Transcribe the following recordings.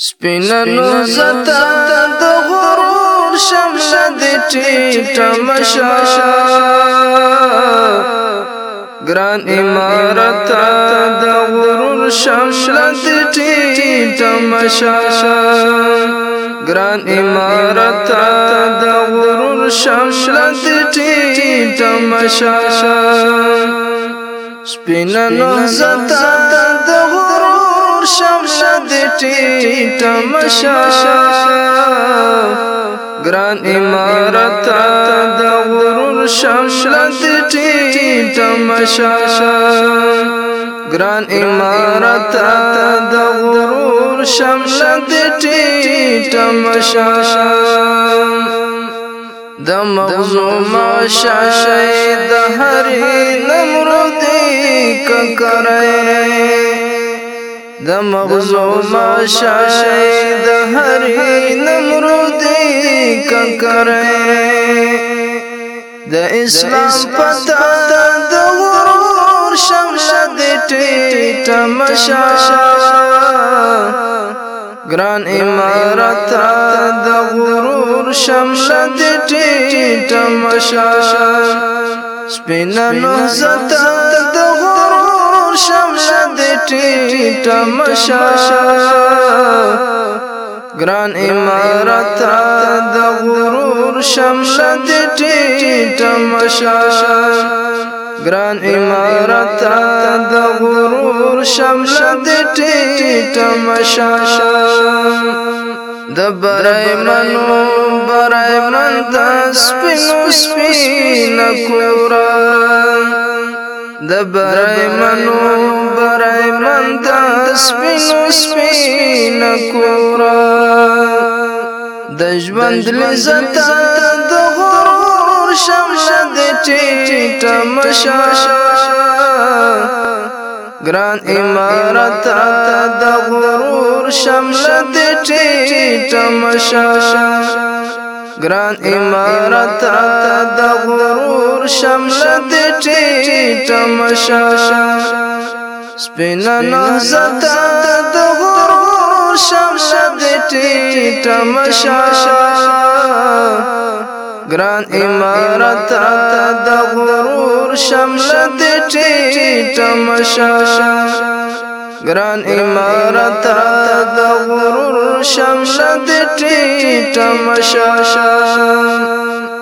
سپینانو زتا د غرور شمس د ټیټ مشا ګران امارت د غرور شمس د ټیټ مشا ګران امارت د غرور شمس د ټیټ مشا سپینانو زتا د غرور سمسد ٹیم سہ گران دا غرور عمارت سمسدم سا گران دا غرور عمارت تبدر شاشای دا دشاش نمرو دیکھ کرے د مغزو ما شاید هری نمرودی کنکره د اسلام پتا د ورور شمله د ټیټ مشا ګران امارت د غرور شمله د ټیټ مشا سپینانو زتا د غرور مور شمله د ټیټه مشا ګران امارت د غرور شمله د ټیټه مشا ګران امارت د غرور شمله د ټیټه مشا د برای منو برای من د سپینو سپین کوران د برای منو برای من د سپینو سپین کورا د ژوند لذت د غرور شمشه د چټ مشا ګران امارت د غرور شمشه د چټ مشا ګران امارت د غرور شمشه د مشا پن ست سمسدم شاہ گران امرت تدور سمسدم شا گران امرت تدور سمسدمشاہ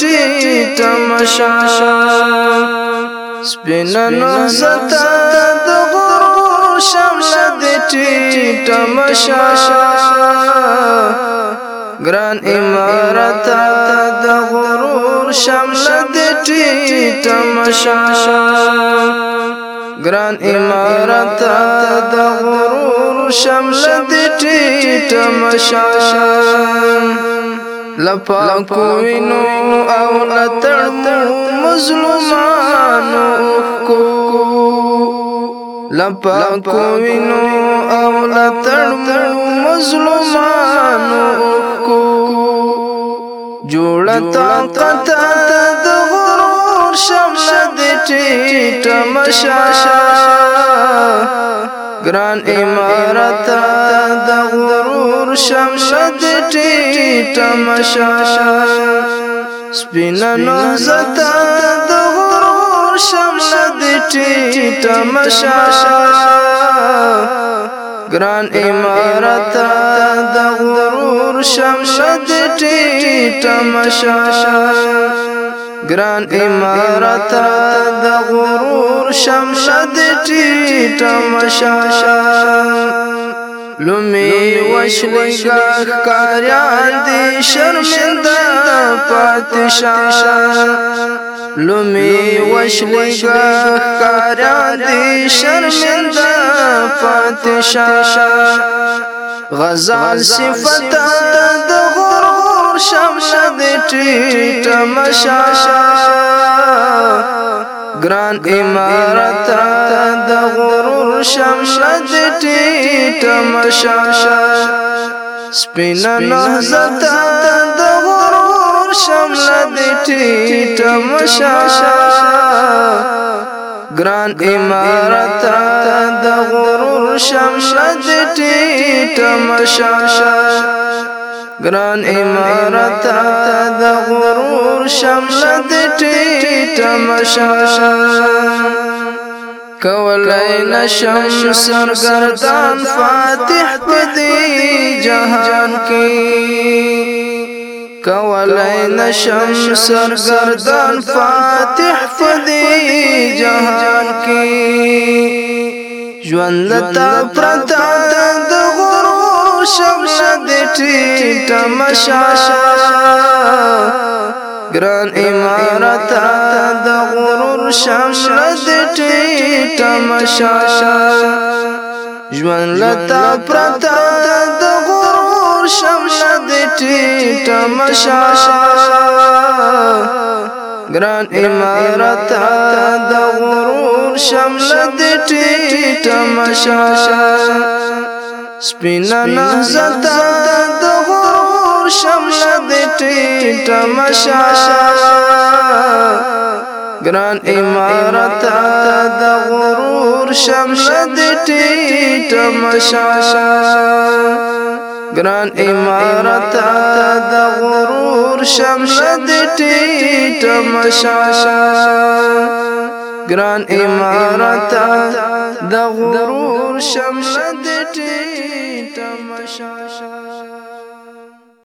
ټی تماشا سپینانو زتا د غرو شمله دې ټی تماشا ګران امارت د غرور شمله دې ټی تماشا ګران امارت د غرور شمله دې ټی تماشا لپاکو وینو او لتړمو مظلومانو کو لپاکو وینو او لتړمو مظلومانو کو جوړه طاقت د غرور شمله د ټیټ مشاشا ګران امارت د غرور شمله تمشا سپینا نوزتا دغور شمس دیٹی تمشا گران امارتا دغور شمس دیٹی تمشا گران امارتا دغور شمل دیٹی تمشا گران تمشا لومی وشوی کاریان دی شرمنده پاتشان لومی وشوی کاریان دی شرمنده پاتشان غزال صفت د غرور شمشد ټیټ مشاشا گران امارت د غرور شمشد ټیټ مشاشه سپین نهزت د غرور شمشد ټیټ مشاشه گران امارت د غرور شمشد ټیټ مشاشه گران غرور شملت سرگردان فاتح جہان کی کرانت چمشن پاتی ن سر سردن پاتے جنکی جد شم ندی ټیټ مشا ګران امارت د غرور شم ندی ټیټ مشا ژوند لتا پرتا د غرور شم ندی ټیټ مشا ګران امارت د غرور شم ندی ټیټ مشا سپینا نهزتا د غرور شمله دې ټیټه مشا ګران امارت د غرور شمله دې ټیټه مشا ګران امارت د غرور شمله دې ټیټه مشا ګران امارت د غرور شمشد ټی